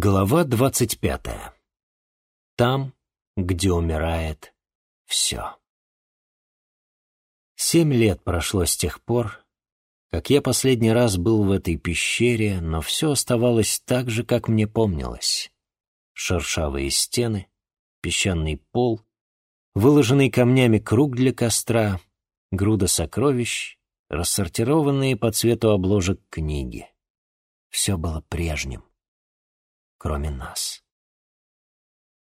Глава двадцать пятая. Там, где умирает все. Семь лет прошло с тех пор, как я последний раз был в этой пещере, но все оставалось так же, как мне помнилось. Шершавые стены, песчаный пол, выложенный камнями круг для костра, груда сокровищ, рассортированные по цвету обложек книги. Все было прежним кроме нас.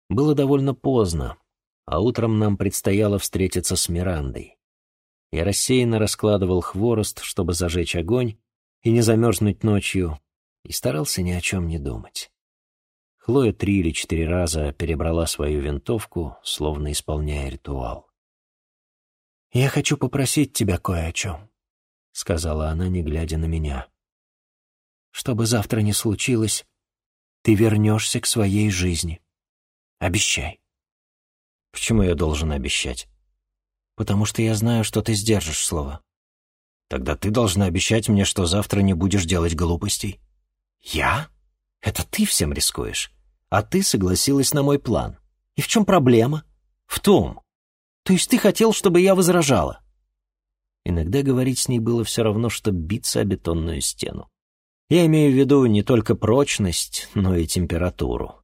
Было довольно поздно, а утром нам предстояло встретиться с Мирандой. Я рассеянно раскладывал хворост, чтобы зажечь огонь и не замерзнуть ночью, и старался ни о чем не думать. Хлоя три или четыре раза перебрала свою винтовку, словно исполняя ритуал. «Я хочу попросить тебя кое о чем», — сказала она, не глядя на меня. «Что бы завтра ни случилось, ты вернешься к своей жизни. Обещай. Почему я должен обещать? Потому что я знаю, что ты сдержишь слово. Тогда ты должна обещать мне, что завтра не будешь делать глупостей. Я? Это ты всем рискуешь. А ты согласилась на мой план. И в чем проблема? В том. То есть ты хотел, чтобы я возражала? Иногда говорить с ней было все равно, что биться о бетонную стену. Я имею в виду не только прочность, но и температуру.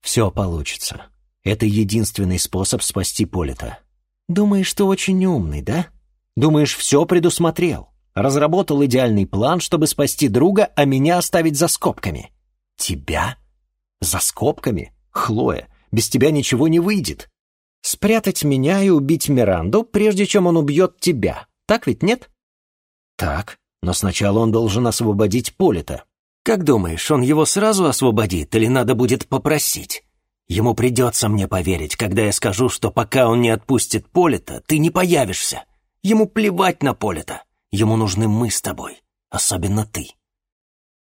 Все получится. Это единственный способ спасти Полита. Думаешь, ты очень умный, да? Думаешь, все предусмотрел? Разработал идеальный план, чтобы спасти друга, а меня оставить за скобками. Тебя? За скобками? Хлоя, без тебя ничего не выйдет. Спрятать меня и убить Миранду, прежде чем он убьет тебя. Так ведь нет? Так. Но сначала он должен освободить Полита. Как думаешь, он его сразу освободит или надо будет попросить? Ему придется мне поверить, когда я скажу, что пока он не отпустит Полита, ты не появишься. Ему плевать на Полита. Ему нужны мы с тобой, особенно ты.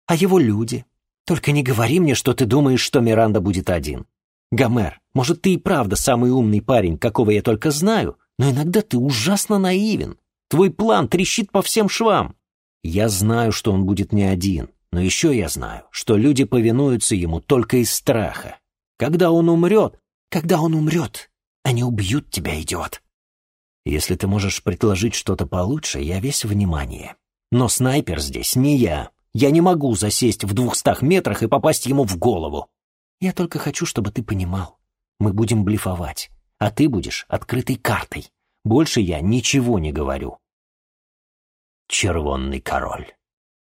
А его люди? Только не говори мне, что ты думаешь, что Миранда будет один. Гомер, может, ты и правда самый умный парень, какого я только знаю, но иногда ты ужасно наивен. Твой план трещит по всем швам. Я знаю, что он будет не один, но еще я знаю, что люди повинуются ему только из страха. Когда он умрет, когда он умрет, они убьют тебя, идиот. Если ты можешь предложить что-то получше, я весь внимание. Но снайпер здесь не я. Я не могу засесть в двухстах метрах и попасть ему в голову. Я только хочу, чтобы ты понимал. Мы будем блефовать, а ты будешь открытой картой. Больше я ничего не говорю червонный король.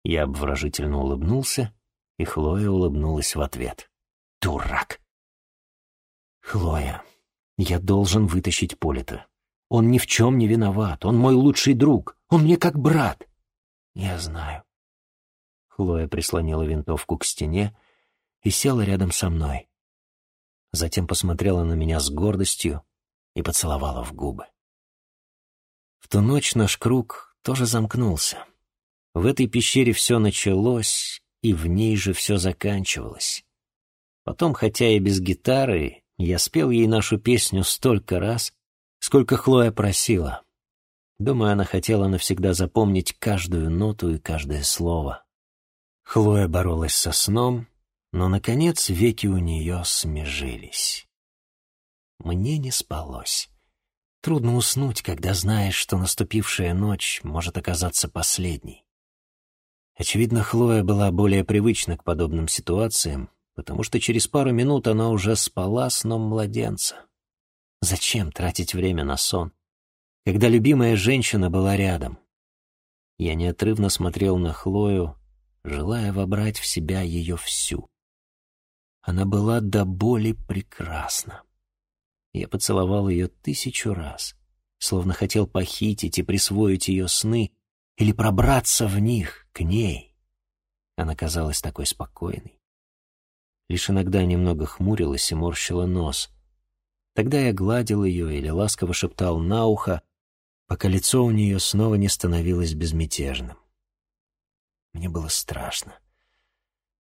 Я обворожительно улыбнулся, и Хлоя улыбнулась в ответ. Дурак. Хлоя, я должен вытащить Полита. Он ни в чем не виноват, он мой лучший друг, он мне как брат. Я знаю. Хлоя прислонила винтовку к стене и села рядом со мной. Затем посмотрела на меня с гордостью и поцеловала в губы. В ту ночь наш круг тоже замкнулся. В этой пещере все началось, и в ней же все заканчивалось. Потом, хотя и без гитары, я спел ей нашу песню столько раз, сколько Хлоя просила. Думаю, она хотела навсегда запомнить каждую ноту и каждое слово. Хлоя боролась со сном, но, наконец, веки у нее смежились. Мне не спалось. Трудно уснуть, когда знаешь, что наступившая ночь может оказаться последней. Очевидно, Хлоя была более привычна к подобным ситуациям, потому что через пару минут она уже спала сном младенца. Зачем тратить время на сон, когда любимая женщина была рядом? Я неотрывно смотрел на Хлою, желая вобрать в себя ее всю. Она была до боли прекрасна. Я поцеловал ее тысячу раз, словно хотел похитить и присвоить ее сны или пробраться в них, к ней. Она казалась такой спокойной. Лишь иногда немного хмурилась и морщила нос. Тогда я гладил ее или ласково шептал на ухо, пока лицо у нее снова не становилось безмятежным. Мне было страшно.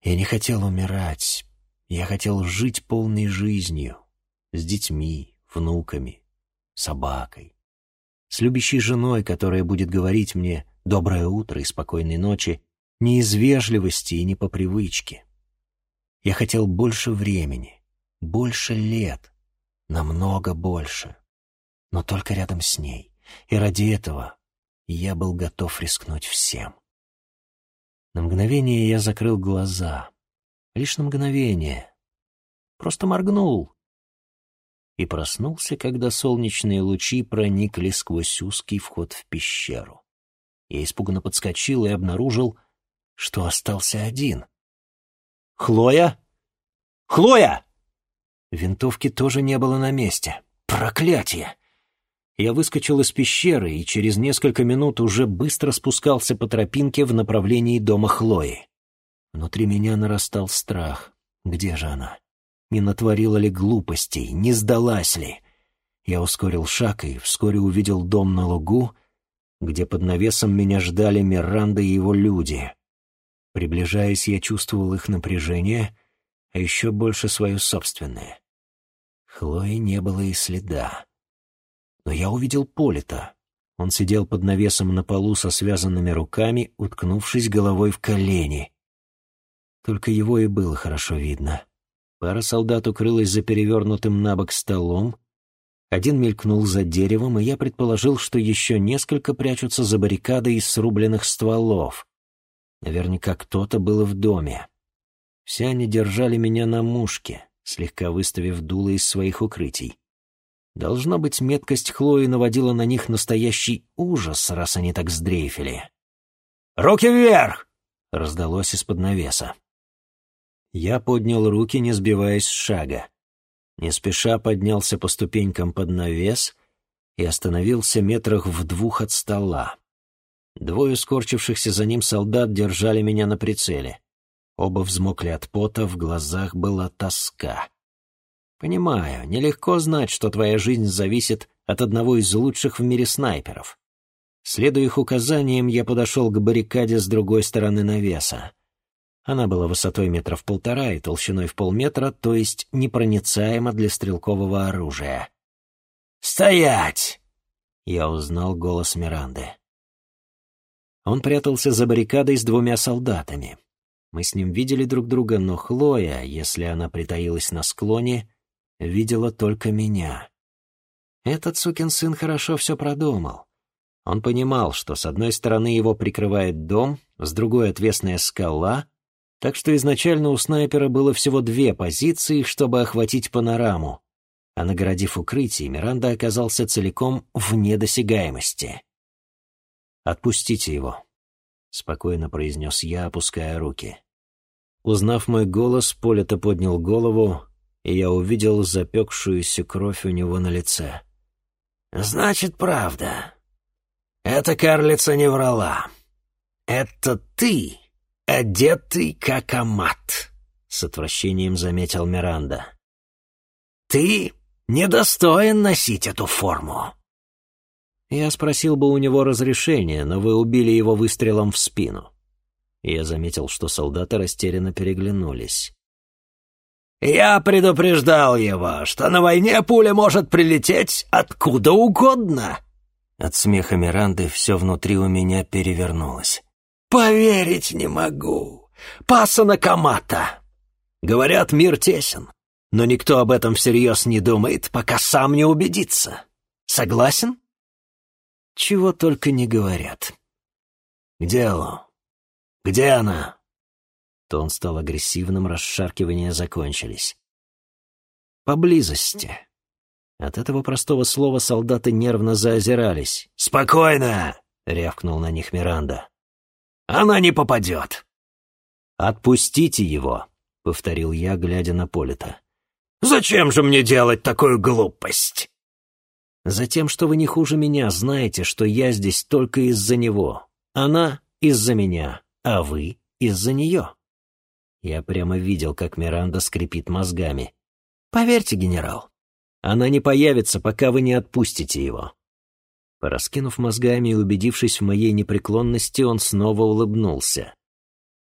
Я не хотел умирать. Я хотел жить полной жизнью, с детьми, внуками, собакой, с любящей женой, которая будет говорить мне «доброе утро» и «спокойной ночи» не из вежливости и не по привычке. Я хотел больше времени, больше лет, намного больше, но только рядом с ней. И ради этого я был готов рискнуть всем. На мгновение я закрыл глаза. Лишь на мгновение. Просто моргнул. И проснулся, когда солнечные лучи проникли сквозь узкий вход в пещеру. Я испуганно подскочил и обнаружил, что остался один. «Хлоя! Хлоя!» Винтовки тоже не было на месте. Проклятие! Я выскочил из пещеры и через несколько минут уже быстро спускался по тропинке в направлении дома Хлои. Внутри меня нарастал страх. Где же она? Не натворила ли глупостей? Не сдалась ли? Я ускорил шаг и вскоре увидел дом на лугу, где под навесом меня ждали Миранда и его люди. Приближаясь, я чувствовал их напряжение, а еще больше свое собственное. Хлои не было и следа. Но я увидел Полита. Он сидел под навесом на полу со связанными руками, уткнувшись головой в колени. Только его и было хорошо видно. Пара солдат укрылась за перевернутым на бок столом. Один мелькнул за деревом, и я предположил, что еще несколько прячутся за баррикадой из срубленных стволов. Наверняка кто-то был в доме. Все они держали меня на мушке, слегка выставив дуло из своих укрытий. Должно быть, меткость Хлои наводила на них настоящий ужас, раз они так сдрейфили. «Руки вверх!» — раздалось из-под навеса. Я поднял руки, не сбиваясь с шага. Не спеша поднялся по ступенькам под навес и остановился метрах в двух от стола. Двое скорчившихся за ним солдат держали меня на прицеле. Оба взмокли от пота, в глазах была тоска. Понимаю, нелегко знать, что твоя жизнь зависит от одного из лучших в мире снайперов. Следуя их указаниям, я подошел к баррикаде с другой стороны навеса. Она была высотой метров полтора и толщиной в полметра, то есть непроницаема для стрелкового оружия. «Стоять!» — я узнал голос Миранды. Он прятался за баррикадой с двумя солдатами. Мы с ним видели друг друга, но Хлоя, если она притаилась на склоне, видела только меня. Этот сукин сын хорошо все продумал. Он понимал, что с одной стороны его прикрывает дом, с другой — отвесная скала, так что изначально у снайпера было всего две позиции, чтобы охватить панораму, а наградив укрытие, Миранда оказался целиком вне досягаемости. «Отпустите его», — спокойно произнес я, опуская руки. Узнав мой голос, Полето поднял голову, и я увидел запекшуюся кровь у него на лице. «Значит, правда. Эта карлица не врала. Это ты, одетый как амат», — с отвращением заметил Миранда. «Ты недостоин носить эту форму». Я спросил бы у него разрешения, но вы убили его выстрелом в спину. Я заметил, что солдаты растерянно переглянулись. Я предупреждал его, что на войне пуля может прилететь откуда угодно. От смеха Миранды все внутри у меня перевернулось. Поверить не могу. Паса Камата. Говорят, мир тесен, но никто об этом всерьез не думает, пока сам не убедится. Согласен? Чего только не говорят. Где Ло? Где она? Тон стал агрессивным, расшаркивания закончились. «Поблизости». От этого простого слова солдаты нервно заозирались. «Спокойно!» — рявкнул на них Миранда. «Она не попадет!» «Отпустите его!» — повторил я, глядя на Полита. «Зачем же мне делать такую глупость?» «Затем, что вы не хуже меня знаете, что я здесь только из-за него. Она — из-за меня, а вы — из-за нее». Я прямо видел, как Миранда скрипит мозгами. «Поверьте, генерал, она не появится, пока вы не отпустите его». Пораскинув мозгами и убедившись в моей непреклонности, он снова улыбнулся.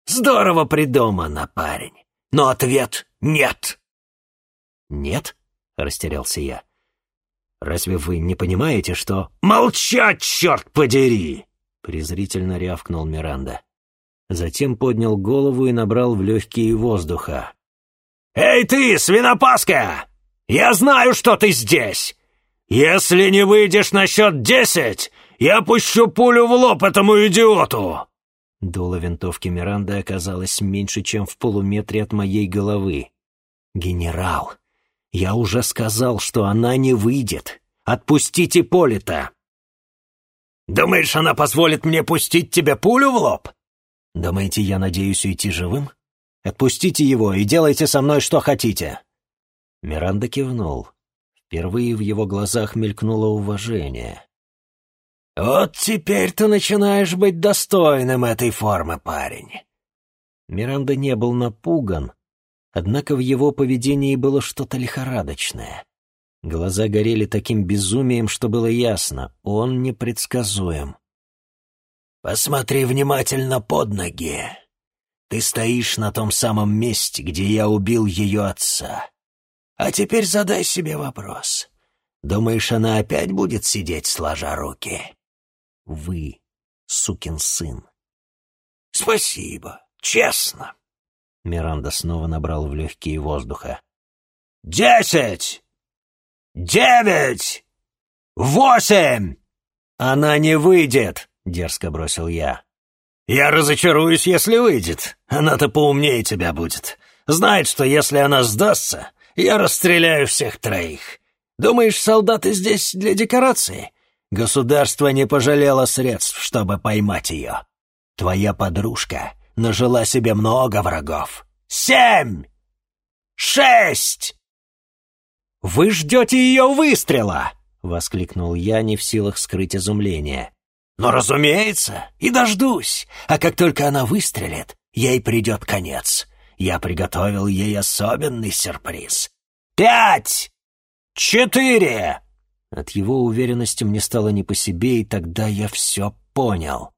«Здорово придумано, парень, но ответ — нет». «Нет?» — растерялся я. «Разве вы не понимаете, что...» «Молчать, черт подери!» — презрительно рявкнул Миранда. Затем поднял голову и набрал в легкие воздуха. «Эй ты, свинопаска! Я знаю, что ты здесь! Если не выйдешь на счет десять, я пущу пулю в лоб этому идиоту!» Дуло винтовки Миранды оказалось меньше, чем в полуметре от моей головы. «Генерал, я уже сказал, что она не выйдет. Отпустите Полита!» «Думаешь, она позволит мне пустить тебе пулю в лоб?» «Думаете, я надеюсь уйти живым? Отпустите его и делайте со мной что хотите!» Миранда кивнул. Впервые в его глазах мелькнуло уважение. «Вот теперь ты начинаешь быть достойным этой формы, парень!» Миранда не был напуган, однако в его поведении было что-то лихорадочное. Глаза горели таким безумием, что было ясно, он непредсказуем. «Посмотри внимательно под ноги. Ты стоишь на том самом месте, где я убил ее отца. А теперь задай себе вопрос. Думаешь, она опять будет сидеть, сложа руки?» «Вы, сукин сын». «Спасибо, честно». Миранда снова набрал в легкие воздуха. «Десять!» «Девять! Восемь!» «Она не выйдет!» — дерзко бросил я. «Я разочаруюсь, если выйдет. Она-то поумнее тебя будет. Знает, что если она сдастся, я расстреляю всех троих. Думаешь, солдаты здесь для декорации? Государство не пожалело средств, чтобы поймать ее. Твоя подружка нажила себе много врагов. Семь! Шесть!» «Вы ждете ее выстрела!» — воскликнул я, не в силах скрыть изумление. «Ну, разумеется, и дождусь. А как только она выстрелит, ей придет конец. Я приготовил ей особенный сюрприз. Пять! Четыре!» От его уверенности мне стало не по себе, и тогда я все понял.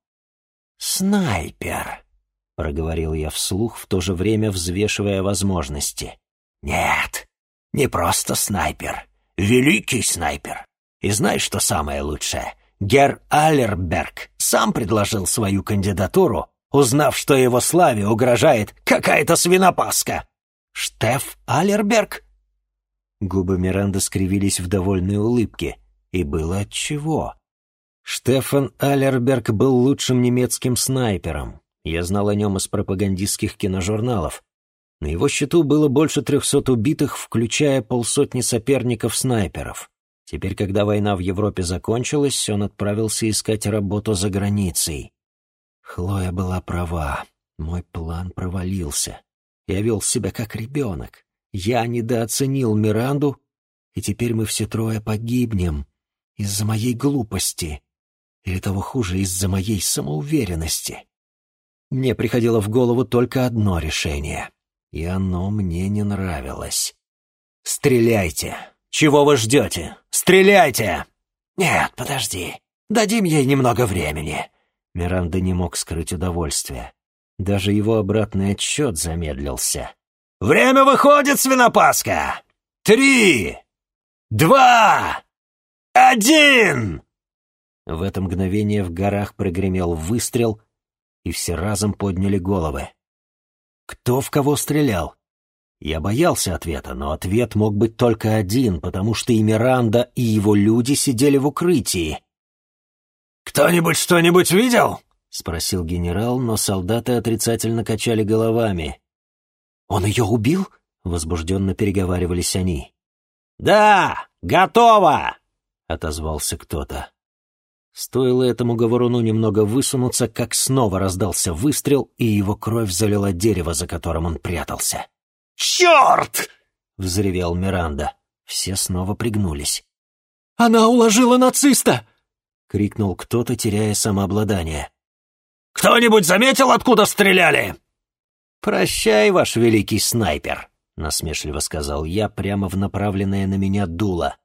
«Снайпер!» — проговорил я вслух, в то же время взвешивая возможности. «Нет, не просто снайпер, великий снайпер. И знаешь, что самое лучшее? Гер Аллерберг сам предложил свою кандидатуру, узнав, что его славе угрожает какая-то свинопаска. Штеф Аллерберг? Губы Миранды скривились в довольной улыбке, и было отчего. Штефан Аллерберг был лучшим немецким снайпером. Я знал о нем из пропагандистских киножурналов. На его счету было больше трехсот убитых, включая полсотни соперников-снайперов. Теперь, когда война в Европе закончилась, он отправился искать работу за границей. Хлоя была права. Мой план провалился. Я вел себя как ребенок. Я недооценил Миранду, и теперь мы все трое погибнем из-за моей глупости. Или того хуже, из-за моей самоуверенности. Мне приходило в голову только одно решение — и оно мне не нравилось. «Стреляйте! Чего вы ждете? Стреляйте!» «Нет, подожди. Дадим ей немного времени». Миранда не мог скрыть удовольствие. Даже его обратный отсчет замедлился. «Время выходит, свинопаска! Три! Два! Один!» В это мгновение в горах прогремел выстрел, и все разом подняли головы. Кто в кого стрелял? Я боялся ответа, но ответ мог быть только один, потому что и Миранда, и его люди сидели в укрытии. «Кто-нибудь что-нибудь видел?» — спросил генерал, но солдаты отрицательно качали головами. «Он ее убил?» — возбужденно переговаривались они. «Да, готово!» — отозвался кто-то. Стоило этому говоруну немного высунуться, как снова раздался выстрел, и его кровь залила дерево, за которым он прятался. «Черт!» — взревел Миранда. Все снова пригнулись. «Она уложила нациста!» — крикнул кто-то, теряя самообладание. «Кто-нибудь заметил, откуда стреляли?» «Прощай, ваш великий снайпер», — насмешливо сказал я прямо в направленное на меня дуло.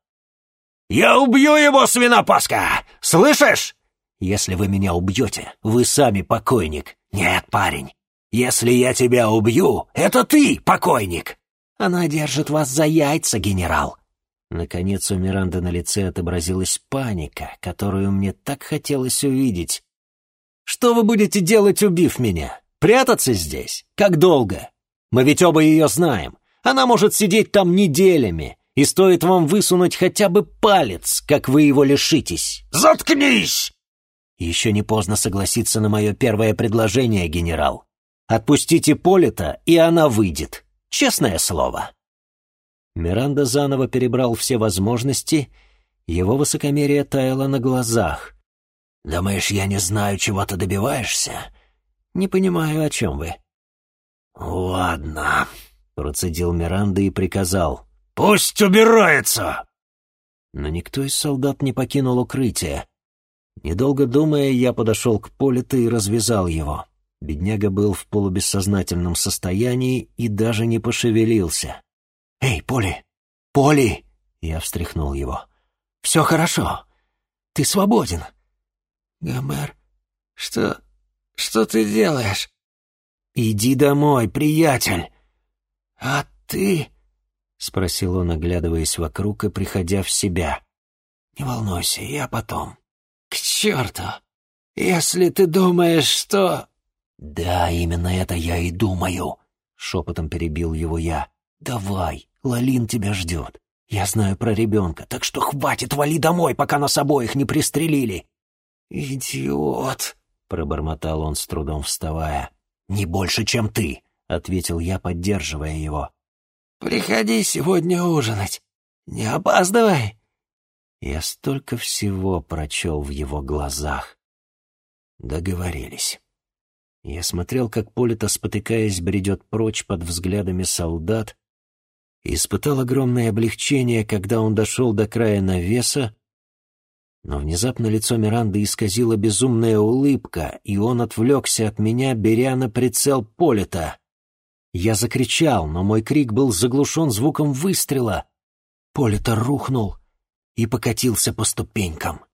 «Я убью его, свинопаска! Слышишь?» «Если вы меня убьете, вы сами покойник». «Нет, парень, если я тебя убью, это ты покойник!» «Она держит вас за яйца, генерал!» Наконец у Миранды на лице отобразилась паника, которую мне так хотелось увидеть. «Что вы будете делать, убив меня? Прятаться здесь? Как долго? Мы ведь оба ее знаем. Она может сидеть там неделями, и стоит вам высунуть хотя бы палец, как вы его лишитесь. Заткнись! Еще не поздно согласиться на мое первое предложение, генерал. Отпустите Полита, и она выйдет. Честное слово. Миранда заново перебрал все возможности, его высокомерие таяло на глазах. «Думаешь, я не знаю, чего ты добиваешься?» «Не понимаю, о чем вы». «Ладно», — процедил Миранда и приказал. «Пусть убирается!» Но никто из солдат не покинул укрытие. Недолго думая, я подошел к Политу и развязал его. Бедняга был в полубессознательном состоянии и даже не пошевелился. «Эй, Поли! Поли!» Я встряхнул его. «Все хорошо. Ты свободен». «Гомер, что... что ты делаешь?» «Иди домой, приятель!» «А ты...» — спросил он, оглядываясь вокруг и приходя в себя. «Не волнуйся, я потом». «К черту! Если ты думаешь, что...» «Да, именно это я и думаю», — шепотом перебил его я. «Давай, Лалин тебя ждет. Я знаю про ребенка, так что хватит, вали домой, пока нас обоих не пристрелили». «Идиот», — пробормотал он с трудом вставая. «Не больше, чем ты», — ответил я, поддерживая его. «Приходи сегодня ужинать. Не опаздывай». Я столько всего прочел в его глазах. Договорились. Я смотрел, как Полита, спотыкаясь, бредет прочь под взглядами солдат, и испытал огромное облегчение, когда он дошел до края навеса, но внезапно лицо Миранды исказила безумная улыбка, и он отвлекся от меня, беря на прицел Полита. Я закричал, но мой крик был заглушен звуком выстрела. Полита рухнул и покатился по ступенькам.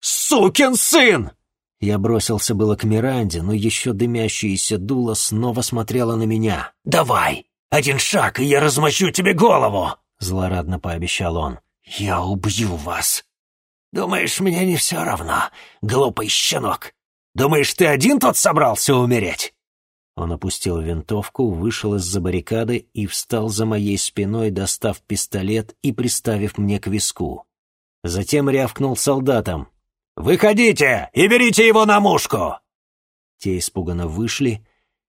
«Сукин сын!» Я бросился было к Миранде, но еще дымящееся дуло снова смотрело на меня. «Давай, один шаг, и я размочу тебе голову!» — злорадно пообещал он. «Я убью вас!» «Думаешь, мне не все равно, глупый щенок? Думаешь, ты один тут собрался умереть?» Он опустил винтовку, вышел из-за баррикады и встал за моей спиной, достав пистолет и приставив мне к виску. Затем рявкнул солдатам. «Выходите и берите его на мушку!» Те испуганно вышли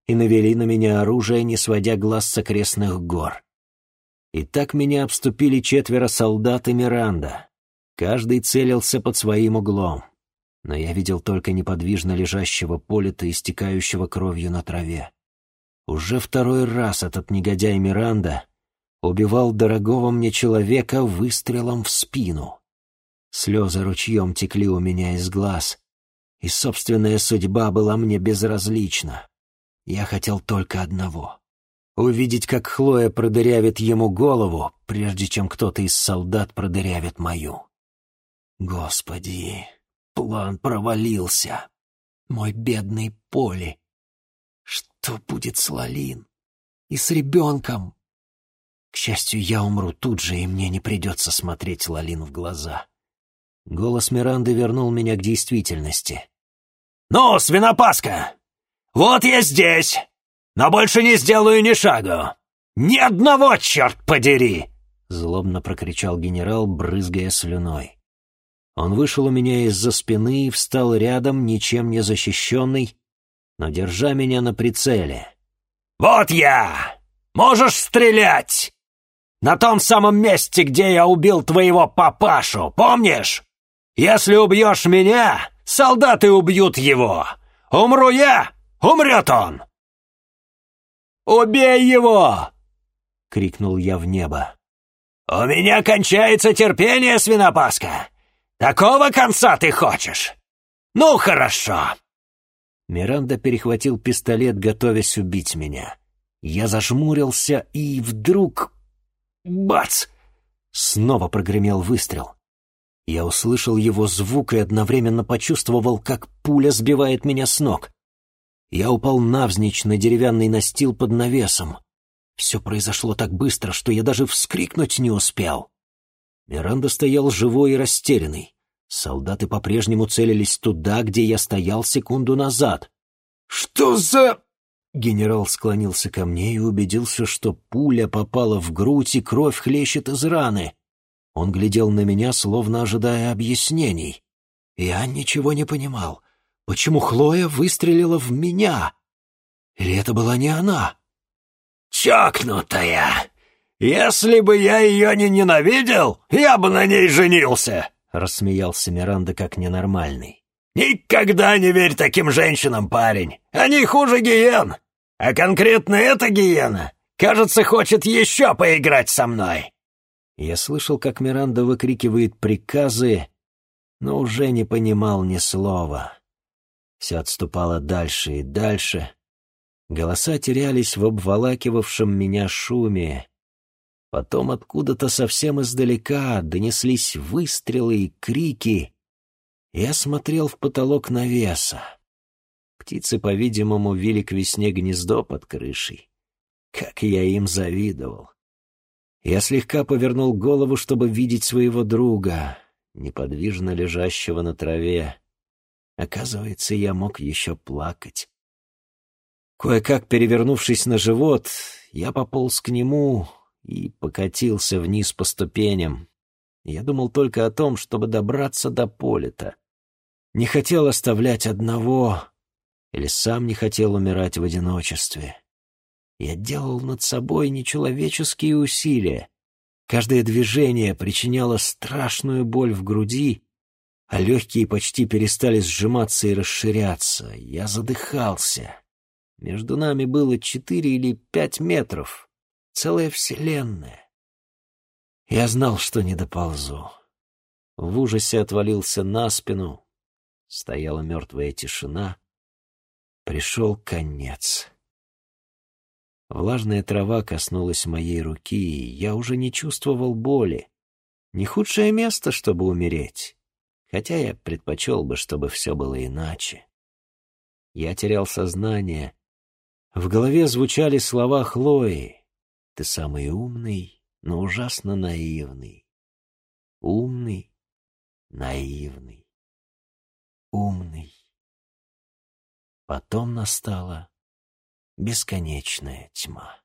и навели на меня оружие, не сводя глаз с окрестных гор. И так меня обступили четверо солдат и Миранда. Каждый целился под своим углом, но я видел только неподвижно лежащего полита, истекающего кровью на траве. Уже второй раз этот негодяй Миранда убивал дорогого мне человека выстрелом в спину. Слезы ручьем текли у меня из глаз, и собственная судьба была мне безразлична. Я хотел только одного — увидеть, как Хлоя продырявит ему голову, прежде чем кто-то из солдат продырявит мою. Господи, план провалился. Мой бедный Поли. Что будет с Лалин? И с ребенком? К счастью, я умру тут же, и мне не придется смотреть Лалин в глаза. Голос Миранды вернул меня к действительности. «Ну, свинопаска! Вот я здесь! Но больше не сделаю ни шагу! Ни одного, черт подери!» Злобно прокричал генерал, брызгая слюной. Он вышел у меня из-за спины и встал рядом, ничем не защищенный, но держа меня на прицеле. «Вот я! Можешь стрелять! На том самом месте, где я убил твоего папашу, помнишь?» Если убьешь меня, солдаты убьют его. Умру я, умрет он. «Убей его!» — крикнул я в небо. «У меня кончается терпение, свинопаска. Такого конца ты хочешь? Ну, хорошо!» Миранда перехватил пистолет, готовясь убить меня. Я зажмурился, и вдруг... Бац! Снова прогремел выстрел. Я услышал его звук и одновременно почувствовал, как пуля сбивает меня с ног. Я упал навзничь на деревянный настил под навесом. Все произошло так быстро, что я даже вскрикнуть не успел. Миранда стоял живой и растерянный. Солдаты по-прежнему целились туда, где я стоял секунду назад. «Что за...» Генерал склонился ко мне и убедился, что пуля попала в грудь и кровь хлещет из раны. Он глядел на меня, словно ожидая объяснений. Я ничего не понимал. Почему Хлоя выстрелила в меня? Или это была не она? «Чокнутая! Если бы я ее не ненавидел, я бы на ней женился!» — рассмеялся Миранда как ненормальный. «Никогда не верь таким женщинам, парень! Они хуже гиен! А конкретно эта гиена, кажется, хочет еще поиграть со мной!» Я слышал, как Миранда выкрикивает приказы, но уже не понимал ни слова. Все отступало дальше и дальше. Голоса терялись в обволакивавшем меня шуме. Потом откуда-то совсем издалека донеслись выстрелы и крики. Я смотрел в потолок навеса. Птицы, по-видимому, вили к весне гнездо под крышей. Как я им завидовал. Я слегка повернул голову, чтобы видеть своего друга, неподвижно лежащего на траве. Оказывается, я мог еще плакать. Кое-как перевернувшись на живот, я пополз к нему и покатился вниз по ступеням. Я думал только о том, чтобы добраться до Полита. Не хотел оставлять одного, или сам не хотел умирать в одиночестве. Я делал над собой нечеловеческие усилия. Каждое движение причиняло страшную боль в груди, а легкие почти перестали сжиматься и расширяться. Я задыхался. Между нами было четыре или пять метров. Целая вселенная. Я знал, что не доползу. В ужасе отвалился на спину. Стояла мертвая тишина. Пришел конец. Влажная трава коснулась моей руки, и я уже не чувствовал боли. Не худшее место, чтобы умереть хотя я предпочел бы, чтобы все было иначе. Я терял сознание. В голове звучали слова Хлои. «Ты самый умный, но ужасно наивный. Умный, наивный, умный». Потом настала бесконечная тьма.